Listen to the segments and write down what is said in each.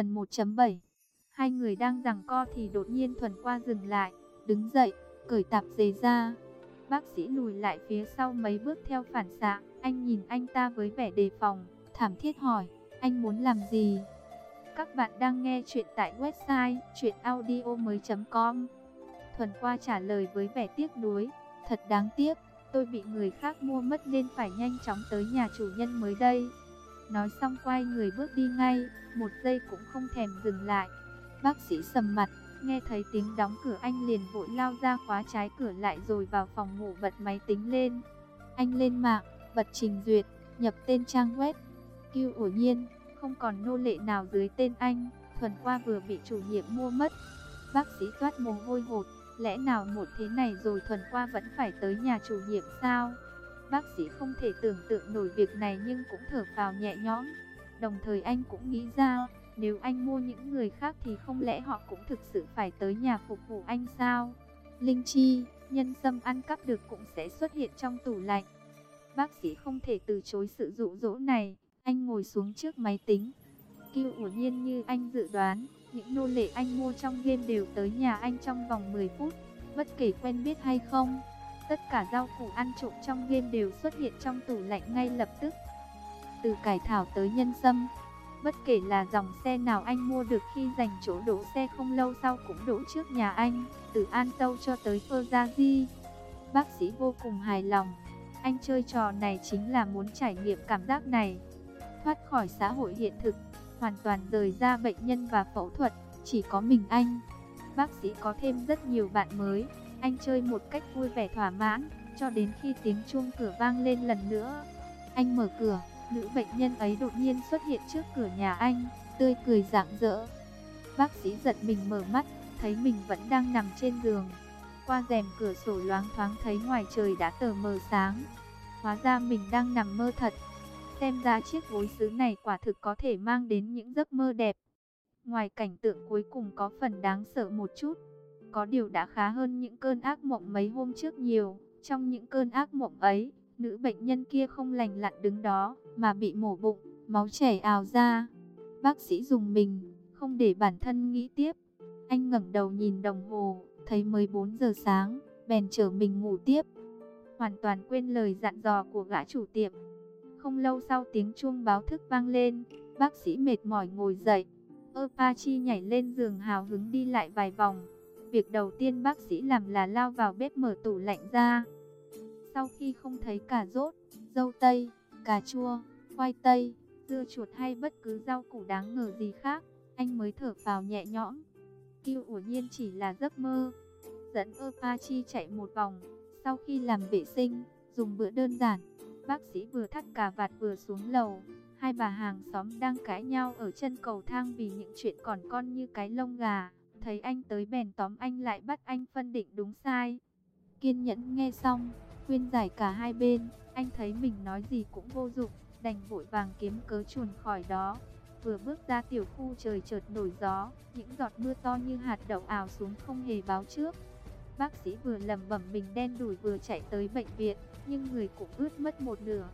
phần 1.7 Hai người đang giằng co thì đột nhiên Thuần qua dừng lại, đứng dậy, cởi tạp dề ra. Bác sĩ lùi lại phía sau mấy bước theo phản xạ, anh nhìn anh ta với vẻ đề phòng, thảm thiết hỏi, anh muốn làm gì? Các bạn đang nghe chuyện tại website chuyenaudio.com Thuần qua trả lời với vẻ tiếc nuối, thật đáng tiếc, tôi bị người khác mua mất nên phải nhanh chóng tới nhà chủ nhân mới đây. Nói xong quay người bước đi ngay, một giây cũng không thèm dừng lại. Bác sĩ sầm mặt, nghe thấy tiếng đóng cửa anh liền vội lao ra khóa trái cửa lại rồi vào phòng ngủ bật máy tính lên. Anh lên mạng, bật trình duyệt, nhập tên trang web. Kêu ổ nhiên, không còn nô lệ nào dưới tên anh, thuần qua vừa bị chủ nhiệm mua mất. Bác sĩ toát mồ hôi hột, lẽ nào một thế này rồi thuần qua vẫn phải tới nhà chủ nhiệm sao? Bác sĩ không thể tưởng tượng nổi việc này nhưng cũng thở phào nhẹ nhõm. Đồng thời anh cũng nghĩ ra, nếu anh mua những người khác thì không lẽ họ cũng thực sự phải tới nhà phục vụ anh sao? Linh chi, nhân sâm ăn cắp được cũng sẽ xuất hiện trong tủ lạnh. Bác sĩ không thể từ chối sự dụ dỗ này, anh ngồi xuống trước máy tính. Kiêu ủa nhiên như anh dự đoán, những nô lệ anh mua trong game đều tới nhà anh trong vòng 10 phút, bất kể quen biết hay không. Tất cả rau củ ăn trộm trong game đều xuất hiện trong tủ lạnh ngay lập tức. Từ cải thảo tới nhân sâm, bất kể là dòng xe nào anh mua được khi dành chỗ đỗ xe không lâu sau cũng đỗ trước nhà anh, từ An Tâu cho tới Phơ Gia Di. Bác sĩ vô cùng hài lòng, anh chơi trò này chính là muốn trải nghiệm cảm giác này. Thoát khỏi xã hội hiện thực, hoàn toàn rời ra bệnh nhân và phẫu thuật, chỉ có mình anh. Bác sĩ có thêm rất nhiều bạn mới, anh chơi một cách vui vẻ thỏa mãn, cho đến khi tiếng chuông cửa vang lên lần nữa. Anh mở cửa, nữ bệnh nhân ấy đột nhiên xuất hiện trước cửa nhà anh, tươi cười rạng rỡ. Bác sĩ giật mình mở mắt, thấy mình vẫn đang nằm trên giường. Qua rèm cửa sổ loáng thoáng thấy ngoài trời đã tờ mờ sáng. Hóa ra mình đang nằm mơ thật. Xem ra chiếc gối sứ này quả thực có thể mang đến những giấc mơ đẹp. Ngoài cảnh tượng cuối cùng có phần đáng sợ một chút, có điều đã khá hơn những cơn ác mộng mấy hôm trước nhiều. Trong những cơn ác mộng ấy, nữ bệnh nhân kia không lành lặn đứng đó, mà bị mổ bụng, máu chảy ào ra. Bác sĩ dùng mình, không để bản thân nghĩ tiếp. Anh ngẩng đầu nhìn đồng hồ, thấy mới 4 giờ sáng, bèn chở mình ngủ tiếp. Hoàn toàn quên lời dặn dò của gã chủ tiệm. Không lâu sau tiếng chuông báo thức vang lên, bác sĩ mệt mỏi ngồi dậy. Apache nhảy lên giường hào hứng đi lại vài vòng. Việc đầu tiên bác sĩ làm là lao vào bếp mở tủ lạnh ra. Sau khi không thấy cà rốt, dâu tây, cà chua, khoai tây, dưa chuột hay bất cứ rau củ đáng ngờ gì khác, anh mới thở phào nhẹ nhõm. Kiêu ủa nhiên chỉ là giấc mơ. Dẫn Apache chạy một vòng, sau khi làm vệ sinh, dùng bữa đơn giản, bác sĩ vừa thắt cà vạt vừa xuống lầu. Hai bà hàng xóm đang cãi nhau ở chân cầu thang vì những chuyện còn con như cái lông gà. Thấy anh tới bèn tóm anh lại bắt anh phân định đúng sai. Kiên nhẫn nghe xong, khuyên giải cả hai bên, anh thấy mình nói gì cũng vô dụng, đành vội vàng kiếm cớ chuồn khỏi đó. Vừa bước ra tiểu khu trời chợt nổi gió, những giọt mưa to như hạt đậu ảo xuống không hề báo trước. Bác sĩ vừa lầm bẩm mình đen đủi vừa chạy tới bệnh viện, nhưng người cũng ướt mất một nửa.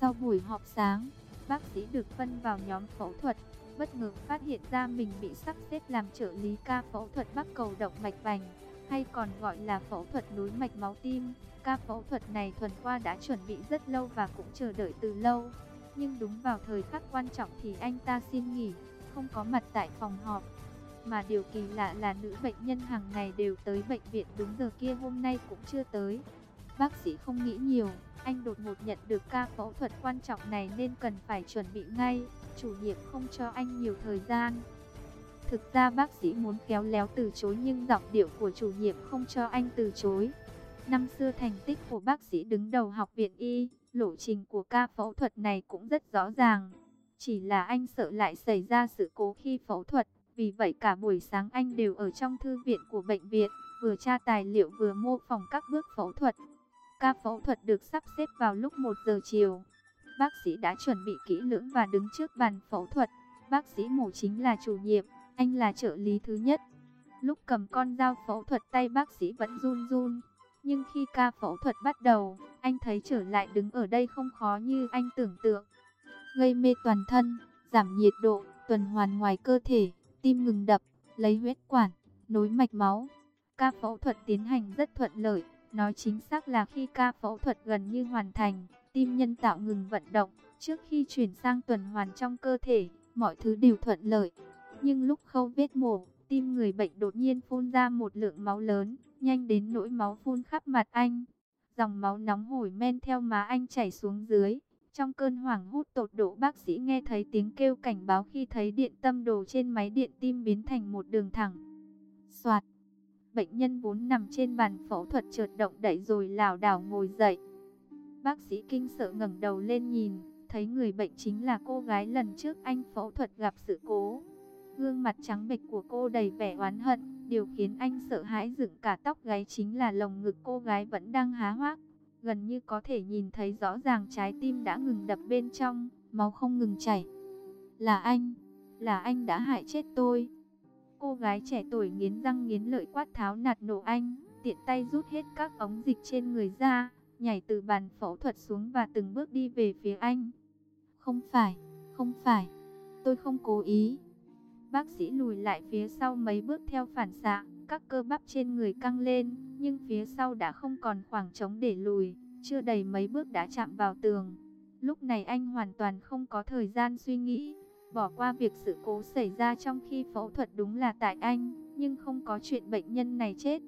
Sau buổi họp sáng, bác sĩ được phân vào nhóm phẫu thuật, bất ngờ phát hiện ra mình bị sắp xếp làm trợ lý ca phẫu thuật bắc cầu động mạch vành, hay còn gọi là phẫu thuật nối mạch máu tim. Ca phẫu thuật này thuần qua đã chuẩn bị rất lâu và cũng chờ đợi từ lâu. Nhưng đúng vào thời khắc quan trọng thì anh ta xin nghỉ, không có mặt tại phòng họp. Mà điều kỳ lạ là nữ bệnh nhân hàng ngày đều tới bệnh viện đúng giờ kia hôm nay cũng chưa tới. Bác sĩ không nghĩ nhiều, anh đột ngột nhận được ca phẫu thuật quan trọng này nên cần phải chuẩn bị ngay. Chủ nhiệm không cho anh nhiều thời gian. Thực ra bác sĩ muốn khéo léo từ chối nhưng giọng điệu của chủ nhiệm không cho anh từ chối. Năm xưa thành tích của bác sĩ đứng đầu học viện Y, lộ trình của ca phẫu thuật này cũng rất rõ ràng. Chỉ là anh sợ lại xảy ra sự cố khi phẫu thuật, vì vậy cả buổi sáng anh đều ở trong thư viện của bệnh viện, vừa tra tài liệu vừa mô phỏng các bước phẫu thuật. Ca phẫu thuật được sắp xếp vào lúc 1 giờ chiều. Bác sĩ đã chuẩn bị kỹ lưỡng và đứng trước bàn phẫu thuật. Bác sĩ mổ chính là chủ nhiệm, anh là trợ lý thứ nhất. Lúc cầm con dao phẫu thuật tay bác sĩ vẫn run run. Nhưng khi ca phẫu thuật bắt đầu, anh thấy trở lại đứng ở đây không khó như anh tưởng tượng. Gây mê toàn thân, giảm nhiệt độ, tuần hoàn ngoài cơ thể, tim ngừng đập, lấy huyết quản, nối mạch máu. Ca phẫu thuật tiến hành rất thuận lợi, nói chính xác là khi ca phẫu thuật gần như hoàn thành, tim nhân tạo ngừng vận động, trước khi chuyển sang tuần hoàn trong cơ thể, mọi thứ đều thuận lợi. Nhưng lúc khâu vết mổ, tim người bệnh đột nhiên phun ra một lượng máu lớn, nhanh đến nỗi máu phun khắp mặt anh. Dòng máu nóng hổi men theo má anh chảy xuống dưới. Trong cơn hoảng hốt tột độ bác sĩ nghe thấy tiếng kêu cảnh báo khi thấy điện tâm đồ trên máy điện tim biến thành một đường thẳng. Soạt. Bệnh nhân vốn nằm trên bàn phẫu thuật trượt động đậy rồi lảo đảo ngồi dậy. Bác sĩ kinh sợ ngẩng đầu lên nhìn, thấy người bệnh chính là cô gái lần trước anh phẫu thuật gặp sự cố. Gương mặt trắng bệch của cô đầy vẻ oán hận, điều khiến anh sợ hãi dựng cả tóc gáy chính là lồng ngực cô gái vẫn đang há hoác. Gần như có thể nhìn thấy rõ ràng trái tim đã ngừng đập bên trong, máu không ngừng chảy. Là anh, là anh đã hại chết tôi. Cô gái trẻ tuổi nghiến răng nghiến lợi quát tháo nạt nộ anh, tiện tay rút hết các ống dịch trên người ra, nhảy từ bàn phẫu thuật xuống và từng bước đi về phía anh. Không phải, không phải, tôi không cố ý. Bác sĩ lùi lại phía sau mấy bước theo phản xạ, các cơ bắp trên người căng lên, nhưng phía sau đã không còn khoảng trống để lùi, chưa đầy mấy bước đã chạm vào tường. Lúc này anh hoàn toàn không có thời gian suy nghĩ, bỏ qua việc sự cố xảy ra trong khi phẫu thuật đúng là tại anh, nhưng không có chuyện bệnh nhân này chết.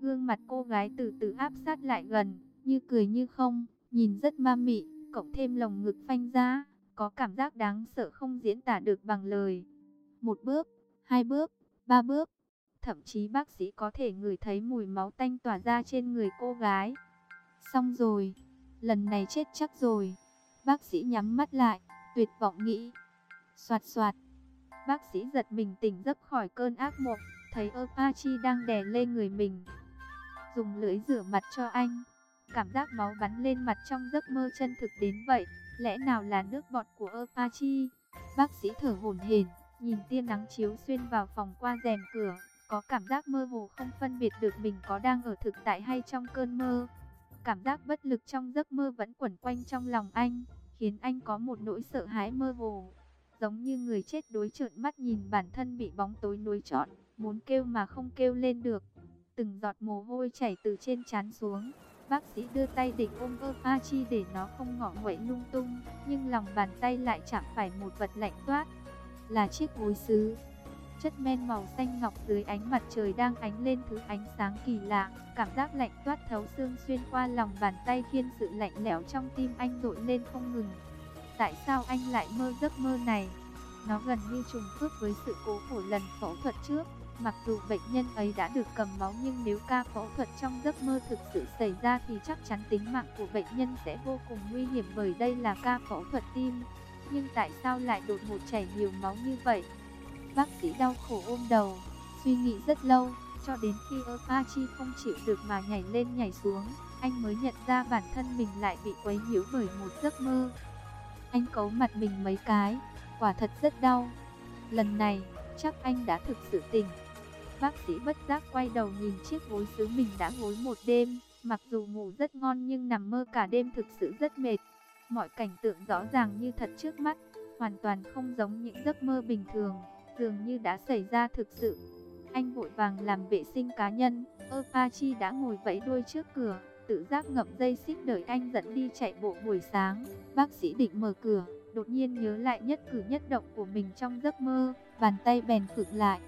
Gương mặt cô gái từ từ áp sát lại gần, như cười như không, nhìn rất ma mị, cộng thêm lồng ngực phanh ra, có cảm giác đáng sợ không diễn tả được bằng lời. Một bước, hai bước, ba bước, thậm chí bác sĩ có thể ngửi thấy mùi máu tanh tỏa ra trên người cô gái. Xong rồi, lần này chết chắc rồi. Bác sĩ nhắm mắt lại, tuyệt vọng nghĩ. Soạt soạt, bác sĩ giật mình tỉnh giấc khỏi cơn ác mộng, thấy Apache đang đè lên người mình. Dùng lưỡi rửa mặt cho anh. Cảm giác máu bắn lên mặt trong giấc mơ chân thực đến vậy, lẽ nào là nước bọt của Apache? Bác sĩ thở hổn hển, nhìn tia nắng chiếu xuyên vào phòng qua rèm cửa, có cảm giác mơ hồ không phân biệt được mình có đang ở thực tại hay trong cơn mơ. Cảm giác bất lực trong giấc mơ vẫn quẩn quanh trong lòng anh, khiến anh có một nỗi sợ hãi mơ hồ. Giống như người chết đối trợn mắt nhìn bản thân bị bóng tối nuối trọn, muốn kêu mà không kêu lên được. Từng giọt mồ hôi chảy từ trên trán xuống, Bác sĩ đưa tay định ôm Apache để nó không ngọ nguậy lung tung, nhưng lòng bàn tay lại chạm phải một vật lạnh toát. Là chiếc gối sứ. Chất men màu xanh ngọc dưới ánh mặt trời đang ánh lên thứ ánh sáng kỳ lạ, cảm giác lạnh toát thấu xương xuyên qua lòng bàn tay khiến sự lạnh lẽo trong tim anh dội lên không ngừng. Tại sao anh lại mơ giấc mơ này? Nó gần như trùng khớp với sự cố của lần phẫu thuật trước. Mặc dù bệnh nhân ấy đã được cầm máu nhưng nếu ca phẫu thuật trong giấc mơ thực sự xảy ra thì chắc chắn tính mạng của bệnh nhân sẽ vô cùng nguy hiểm bởi đây là ca phẫu thuật tim. Nhưng tại sao lại đột ngột chảy nhiều máu như vậy? Bác sĩ đau khổ ôm đầu, suy nghĩ rất lâu, cho đến khi Apache không chịu được mà nhảy lên nhảy xuống, anh mới nhận ra bản thân mình lại bị quấy nhiễu bởi một giấc mơ. Anh cấu mặt mình mấy cái, quả thật rất đau. Lần này, chắc anh đã thực sự tỉnh. Bác sĩ bất giác quay đầu nhìn chiếc gối xứ mình đã gối một đêm. Mặc dù ngủ rất ngon nhưng nằm mơ cả đêm thực sự rất mệt. Mọi cảnh tượng rõ ràng như thật trước mắt, hoàn toàn không giống những giấc mơ bình thường, dường như đã xảy ra thực sự. Anh vội vàng làm vệ sinh cá nhân, Apache đã ngồi vẫy đuôi trước cửa, tự giác ngậm dây xích đợi anh dẫn đi chạy bộ buổi sáng. Bác sĩ định mở cửa, đột nhiên nhớ lại nhất cử nhất động của mình trong giấc mơ, bàn tay bèn khựng lại.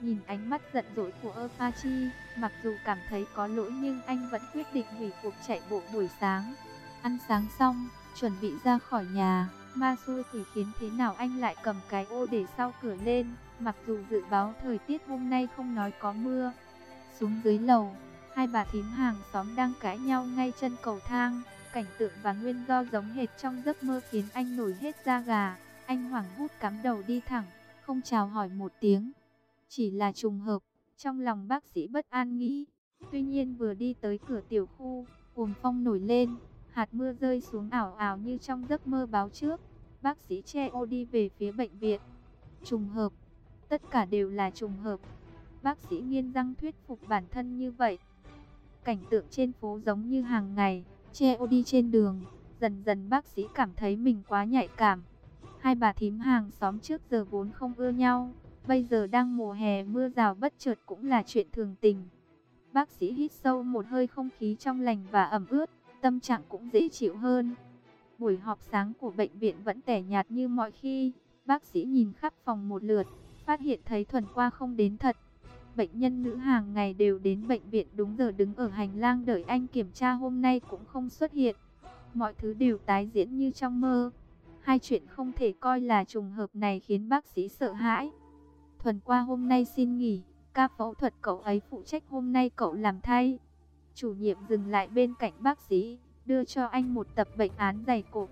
Nhìn ánh mắt giận dỗi của Apache, mặc dù cảm thấy có lỗi nhưng anh vẫn quyết định hủy cuộc chạy bộ buổi sáng. Ăn sáng xong, chuẩn bị ra khỏi nhà, ma xui quỷ khiến thế nào anh lại cầm cái ô để sau cửa lên, mặc dù dự báo thời tiết hôm nay không nói có mưa. Xuống dưới lầu, hai bà thím hàng xóm đang cãi nhau ngay chân cầu thang, cảnh tượng và nguyên do giống hệt trong giấc mơ khiến anh nổi hết da gà. Anh hoảng hút cắm đầu đi thẳng, không chào hỏi một tiếng. Chỉ là trùng hợp, trong lòng bác sĩ bất an nghĩ. Tuy nhiên vừa đi tới cửa tiểu khu, cuồng phong nổi lên, hạt mưa rơi xuống ảo ảo như trong giấc mơ báo trước. Bác sĩ che ô đi về phía bệnh viện. Trùng hợp, tất cả đều là trùng hợp. Bác sĩ nghiên răng thuyết phục bản thân như vậy. Cảnh tượng trên phố giống như hàng ngày, che ô đi trên đường. Dần dần bác sĩ cảm thấy mình quá nhạy cảm. Hai bà thím hàng xóm trước giờ vốn không ưa nhau, bây giờ đang mùa hè mưa rào bất chợt cũng là chuyện thường tình. Bác sĩ hít sâu một hơi không khí trong lành và ẩm ướt, tâm trạng cũng dễ chịu hơn. Buổi họp sáng của bệnh viện vẫn tẻ nhạt như mọi khi, bác sĩ nhìn khắp phòng một lượt, phát hiện thấy thuần qua không đến thật. Bệnh nhân nữ hàng ngày đều đến bệnh viện đúng giờ đứng ở hành lang đợi anh kiểm tra hôm nay cũng không xuất hiện. Mọi thứ đều tái diễn như trong mơ. Hai chuyện không thể coi là trùng hợp này khiến bác sĩ sợ hãi. Thuần qua hôm nay xin nghỉ, ca phẫu thuật cậu ấy phụ trách hôm nay cậu làm thay. Chủ nhiệm dừng lại bên cạnh bác sĩ, đưa cho anh một tập bệnh án dày cộp.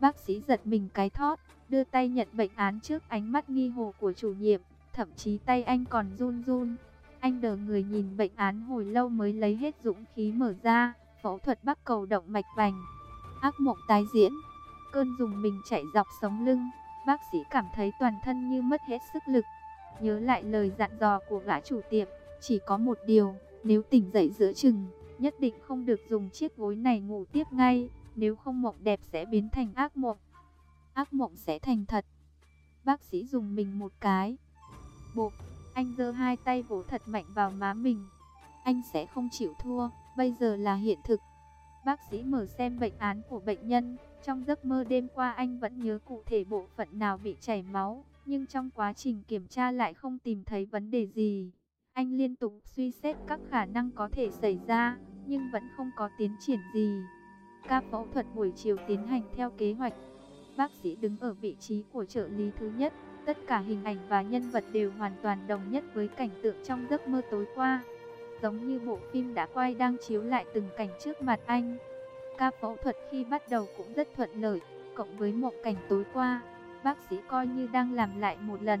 Bác sĩ giật mình cái thót, đưa tay nhận bệnh án trước ánh mắt nghi hồ của chủ nhiệm, thậm chí tay anh còn run run. Anh đờ người nhìn bệnh án hồi lâu mới lấy hết dũng khí mở ra, phẫu thuật bắt cầu động mạch vành. Ác mộng tái diễn, cơn dùng mình chạy dọc sống lưng, bác sĩ cảm thấy toàn thân như mất hết sức lực. Nhớ lại lời dặn dò của gã chủ tiệm, chỉ có một điều, nếu tỉnh dậy giữa chừng, nhất định không được dùng chiếc gối này ngủ tiếp ngay, nếu không mộng đẹp sẽ biến thành ác mộng. Ác mộng sẽ thành thật. Bác sĩ dùng mình một cái. Bộp, anh giơ hai tay vỗ thật mạnh vào má mình. Anh sẽ không chịu thua, bây giờ là hiện thực. Bác sĩ mở xem bệnh án của bệnh nhân, trong giấc mơ đêm qua anh vẫn nhớ cụ thể bộ phận nào bị chảy máu, nhưng trong quá trình kiểm tra lại không tìm thấy vấn đề gì. Anh liên tục suy xét các khả năng có thể xảy ra, nhưng vẫn không có tiến triển gì. Ca phẫu thuật buổi chiều tiến hành theo kế hoạch. Bác sĩ đứng ở vị trí của trợ lý thứ nhất, tất cả hình ảnh và nhân vật đều hoàn toàn đồng nhất với cảnh tượng trong giấc mơ tối qua. Giống như bộ phim đã quay đang chiếu lại từng cảnh trước mặt anh. Ca phẫu thuật khi bắt đầu cũng rất thuận lợi, cộng với một cảnh tối qua, bác sĩ coi như đang làm lại một lần.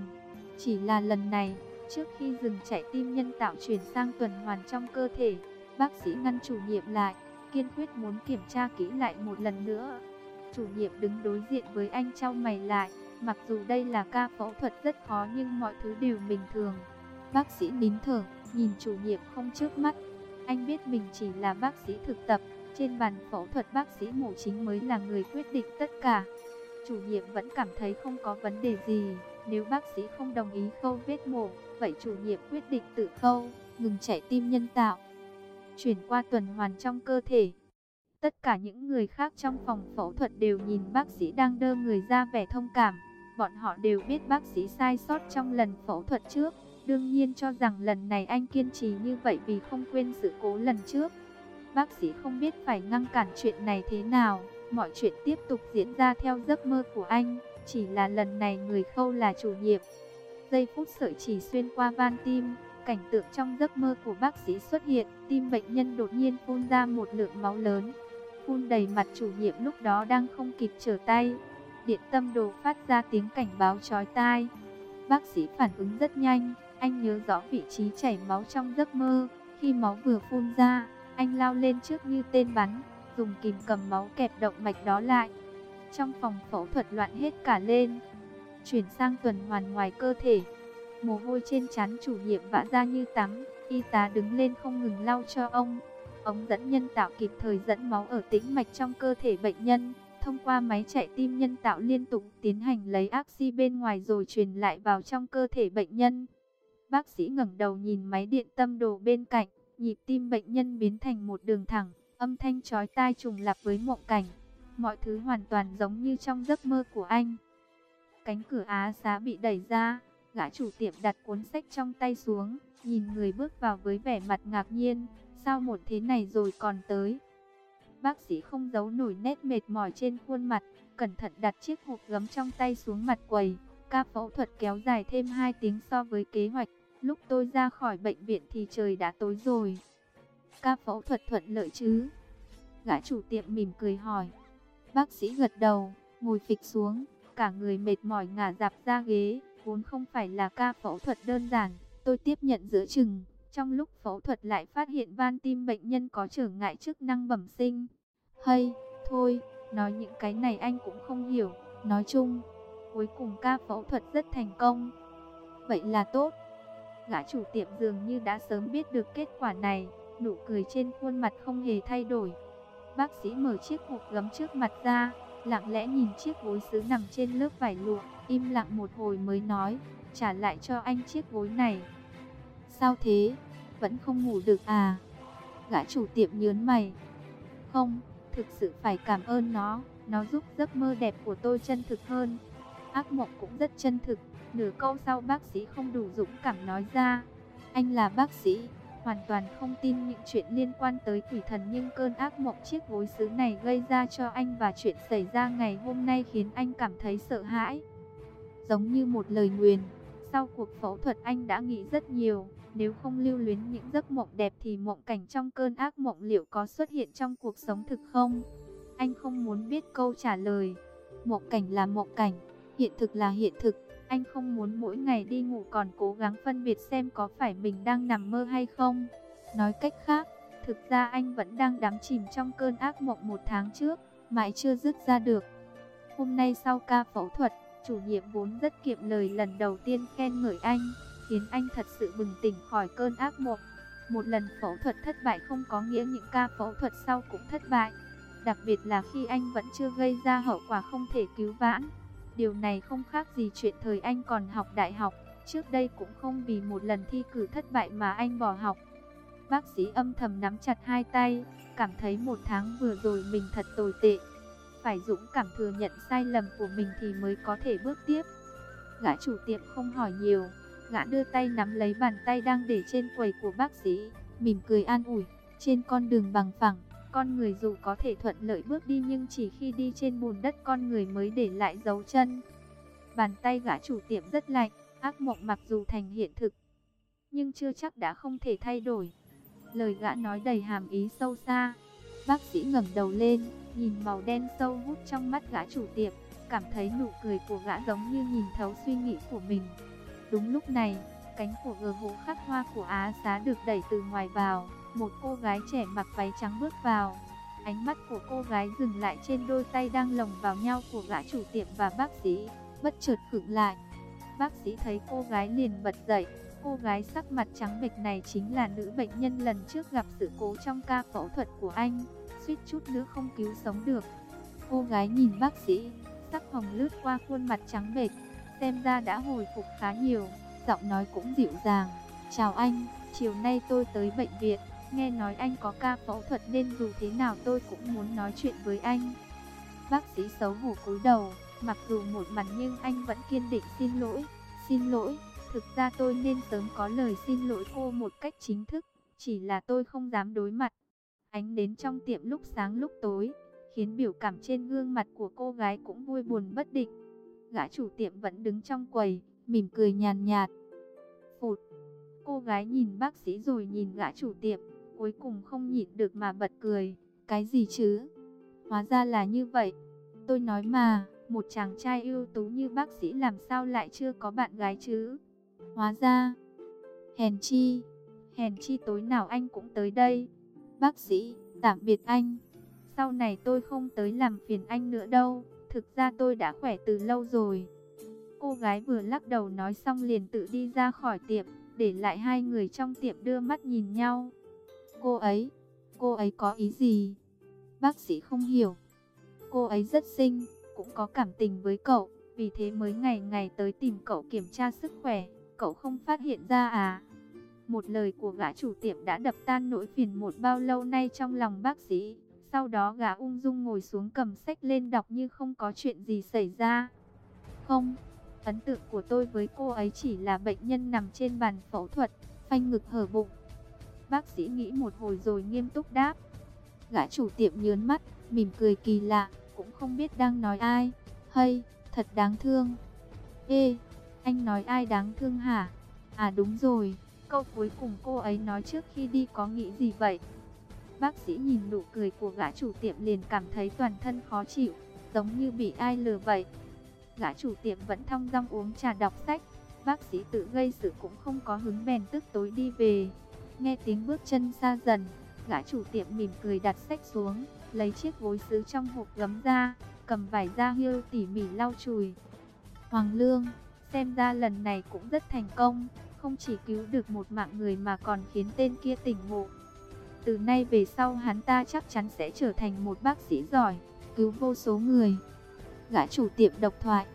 Chỉ là lần này, trước khi dừng chạy tim nhân tạo chuyển sang tuần hoàn trong cơ thể, bác sĩ ngăn chủ nhiệm lại, kiên quyết muốn kiểm tra kỹ lại một lần nữa. Chủ nhiệm đứng đối diện với anh trao mày lại, mặc dù đây là ca phẫu thuật rất khó nhưng mọi thứ đều bình thường. Bác sĩ nín thở, nhìn chủ nhiệm không trước mắt. Anh biết mình chỉ là bác sĩ thực tập, trên bàn phẫu thuật bác sĩ mổ chính mới là người quyết định tất cả. Chủ nhiệm vẫn cảm thấy không có vấn đề gì, nếu bác sĩ không đồng ý khâu vết mổ, vậy chủ nhiệm quyết định tự khâu, ngừng chạy tim nhân tạo. Chuyển qua tuần hoàn trong cơ thể. Tất cả những người khác trong phòng phẫu thuật đều nhìn bác sĩ đang đơ người ra vẻ thông cảm. Bọn họ đều biết bác sĩ sai sót trong lần phẫu thuật trước. Đương nhiên cho rằng lần này anh kiên trì như vậy vì không quên sự cố lần trước. Bác sĩ không biết phải ngăn cản chuyện này thế nào. Mọi chuyện tiếp tục diễn ra theo giấc mơ của anh. Chỉ là lần này người khâu là chủ nhiệm. Giây phút sợi chỉ xuyên qua van tim. Cảnh tượng trong giấc mơ của bác sĩ xuất hiện. Tim bệnh nhân đột nhiên phun ra một lượng máu lớn. Phun đầy mặt chủ nhiệm lúc đó đang không kịp trở tay. Điện tâm đồ phát ra tiếng cảnh báo chói tai. Bác sĩ phản ứng rất nhanh. Anh nhớ rõ vị trí chảy máu trong giấc mơ. Khi máu vừa phun ra, anh lao lên trước như tên bắn, dùng kìm cầm máu kẹp động mạch đó lại. Trong phòng phẫu thuật loạn hết cả lên. Chuyển sang tuần hoàn ngoài cơ thể. Mồ hôi trên trán chủ nhiệm vã ra như tắm. Y tá đứng lên không ngừng lau cho ông. Ống dẫn nhân tạo kịp thời dẫn máu ở tĩnh mạch trong cơ thể bệnh nhân. Thông qua máy chạy tim nhân tạo liên tục tiến hành lấy oxy bên ngoài rồi truyền lại vào trong cơ thể bệnh nhân. Bác sĩ ngẩng đầu nhìn máy điện tâm đồ bên cạnh, nhịp tim bệnh nhân biến thành một đường thẳng, âm thanh chói tai trùng lặp với mộng cảnh. Mọi thứ hoàn toàn giống như trong giấc mơ của anh. Cánh cửa á xá bị đẩy ra, gã chủ tiệm đặt cuốn sách trong tay xuống, nhìn người bước vào với vẻ mặt ngạc nhiên, sao một thế này rồi còn tới. Bác sĩ không giấu nổi nét mệt mỏi trên khuôn mặt, cẩn thận đặt chiếc hộp gấm trong tay xuống mặt quầy. Ca phẫu thuật kéo dài thêm 2 tiếng so với kế hoạch. Lúc tôi ra khỏi bệnh viện thì trời đã tối rồi. Ca phẫu thuật thuận lợi chứ? Gã chủ tiệm mỉm cười hỏi. Bác sĩ gật đầu, ngồi phịch xuống, cả người mệt mỏi ngả dạp ra ghế. Vốn không phải là ca phẫu thuật đơn giản, tôi tiếp nhận giữa chừng. Trong lúc phẫu thuật lại phát hiện van tim bệnh nhân có trở ngại chức năng bẩm sinh. Hay, thôi, nói những cái này anh cũng không hiểu. Nói chung, cuối cùng ca phẫu thuật rất thành công. Vậy là tốt. Gã chủ tiệm dường như đã sớm biết được kết quả này, nụ cười trên khuôn mặt không hề thay đổi. Bác sĩ mở chiếc hộp gấm trước mặt ra, lặng lẽ nhìn chiếc gối sứ nằm trên lớp vải lụa, im lặng một hồi mới nói, trả lại cho anh chiếc gối này. Sao thế? Vẫn không ngủ được à? Gã chủ tiệm nhớn mày. Không, thực sự phải cảm ơn nó, nó giúp giấc mơ đẹp của tôi chân thực hơn. Ác mộng cũng rất chân thực, nửa câu sau bác sĩ không đủ dũng cảm nói ra. Anh là bác sĩ, hoàn toàn không tin những chuyện liên quan tới quỷ thần nhưng cơn ác mộng chiếc gối sứ này gây ra cho anh và chuyện xảy ra ngày hôm nay khiến anh cảm thấy sợ hãi. Giống như một lời nguyền, sau cuộc phẫu thuật anh đã nghĩ rất nhiều, nếu không lưu luyến những giấc mộng đẹp thì mộng cảnh trong cơn ác mộng liệu có xuất hiện trong cuộc sống thực không? Anh không muốn biết câu trả lời. Mộng cảnh là mộng cảnh, hiện thực là hiện thực. Anh không muốn mỗi ngày đi ngủ còn cố gắng phân biệt xem có phải mình đang nằm mơ hay không. Nói cách khác, thực ra anh vẫn đang đắm chìm trong cơn ác mộng một tháng trước, mãi chưa dứt ra được. Hôm nay sau ca phẫu thuật, chủ nhiệm vốn rất kiệm lời lần đầu tiên khen ngợi anh, khiến anh thật sự bừng tỉnh khỏi cơn ác mộng. Một lần phẫu thuật thất bại không có nghĩa những ca phẫu thuật sau cũng thất bại. Đặc biệt là khi anh vẫn chưa gây ra hậu quả không thể cứu vãn. Điều này không khác gì chuyện thời anh còn học đại học. Trước đây cũng không vì một lần thi cử thất bại mà anh bỏ học. Bác sĩ âm thầm nắm chặt hai tay, cảm thấy một tháng vừa rồi mình thật tồi tệ. Phải dũng cảm thừa nhận sai lầm của mình thì mới có thể bước tiếp. Gã chủ tiệm không hỏi nhiều, gã đưa tay nắm lấy bàn tay đang để trên quầy của bác sĩ, mỉm cười an ủi, trên con đường bằng phẳng, con người dù có thể thuận lợi bước đi nhưng chỉ khi đi trên bùn đất con người mới để lại dấu chân. Bàn tay gã chủ tiệm rất lạnh, ác mộng mặc dù thành hiện thực, nhưng chưa chắc đã không thể thay đổi. Lời gã nói đầy hàm ý sâu xa. Bác sĩ ngẩng đầu lên, nhìn màu đen sâu hút trong mắt gã chủ tiệm, cảm thấy nụ cười của gã giống như nhìn thấu suy nghĩ của mình. Đúng lúc này, cánh của gờ hố khắc hoa của Á Xá được đẩy từ ngoài vào. Một cô gái trẻ mặc váy trắng bước vào. Ánh mắt của cô gái dừng lại trên đôi tay đang lồng vào nhau của gã chủ tiệm và bác sĩ, bất chợt khựng lại. Bác sĩ thấy cô gái liền bật dậy. Cô gái sắc mặt trắng bệch này chính là nữ bệnh nhân lần trước gặp sự cố trong ca phẫu thuật của anh, suýt chút nữa không cứu sống được. Cô gái nhìn bác sĩ, sắc hồng lướt qua khuôn mặt trắng bệch, xem ra đã hồi phục khá nhiều, giọng nói cũng dịu dàng. Chào anh, chiều nay tôi tới bệnh viện, nghe nói anh có ca phẫu thuật nên dù thế nào tôi cũng muốn nói chuyện với anh. Bác sĩ xấu hổ cúi đầu, mặc dù một mặt nhưng anh vẫn kiên định xin lỗi, xin lỗi, thực ra tôi nên sớm có lời xin lỗi cô một cách chính thức, chỉ là tôi không dám đối mặt. Ánh đến trong tiệm lúc sáng lúc tối, khiến biểu cảm trên gương mặt của cô gái cũng vui buồn bất định. Gã chủ tiệm vẫn đứng trong quầy, mỉm cười nhàn nhạt. Phụt, cô gái nhìn bác sĩ rồi nhìn gã chủ tiệm, cuối cùng không nhịn được mà bật cười. Cái gì chứ? Hóa ra là như vậy. Tôi nói mà, một chàng trai ưu tú như bác sĩ làm sao lại chưa có bạn gái chứ? Hóa ra, hèn chi, hèn chi tối nào anh cũng tới đây. Bác sĩ, tạm biệt anh. Sau này tôi không tới làm phiền anh nữa đâu. Thực ra tôi đã khỏe từ lâu rồi. Cô gái vừa lắc đầu nói xong liền tự đi ra khỏi tiệm, để lại hai người trong tiệm đưa mắt nhìn nhau. Cô ấy, cô ấy có ý gì? Bác sĩ không hiểu. Cô ấy rất xinh, cũng có cảm tình với cậu, vì thế mới ngày ngày tới tìm cậu kiểm tra sức khỏe, cậu không phát hiện ra à? Một lời của gã chủ tiệm đã đập tan nỗi phiền một bao lâu nay trong lòng bác sĩ. Sau đó gã ung dung ngồi xuống cầm sách lên đọc như không có chuyện gì xảy ra. Không, ấn tượng của tôi với cô ấy chỉ là bệnh nhân nằm trên bàn phẫu thuật, phanh ngực hở bụng. Bác sĩ nghĩ một hồi rồi nghiêm túc đáp. Gã chủ tiệm nhớn mắt, mỉm cười kỳ lạ, cũng không biết đang nói ai. Hay, thật đáng thương. Ê, anh nói ai đáng thương hả? À đúng rồi, câu cuối cùng cô ấy nói trước khi đi có nghĩ gì vậy? Bác sĩ nhìn nụ cười của gã chủ tiệm liền cảm thấy toàn thân khó chịu, giống như bị ai lừa vậy. Gã chủ tiệm vẫn thong dong uống trà đọc sách, bác sĩ tự gây sự cũng không có hứng bèn tức tối đi về. Nghe tiếng bước chân xa dần, gã chủ tiệm mỉm cười đặt sách xuống, lấy chiếc gối sứ trong hộp gấm ra, cầm vải da hươu tỉ mỉ lau chùi. Hoàng Lương, xem ra lần này cũng rất thành công, không chỉ cứu được một mạng người mà còn khiến tên kia tỉnh ngộ. Từ nay về sau hắn ta chắc chắn sẽ trở thành một bác sĩ giỏi, cứu vô số người. Gã chủ tiệm độc thoại.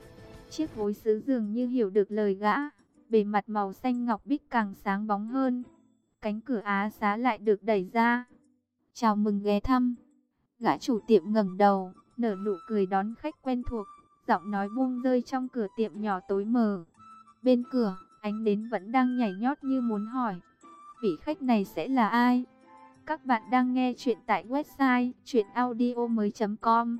Chiếc gối sứ dường như hiểu được lời gã. Bề mặt màu xanh ngọc bích càng sáng bóng hơn. Cánh cửa á xá lại được đẩy ra. Chào mừng ghé thăm. Gã chủ tiệm ngẩng đầu, nở nụ cười đón khách quen thuộc. Giọng nói buông rơi trong cửa tiệm nhỏ tối mờ. Bên cửa, ánh đến vẫn đang nhảy nhót như muốn hỏi. Vị khách này sẽ là ai? Các bạn đang nghe chuyện tại website chuyenaudio.com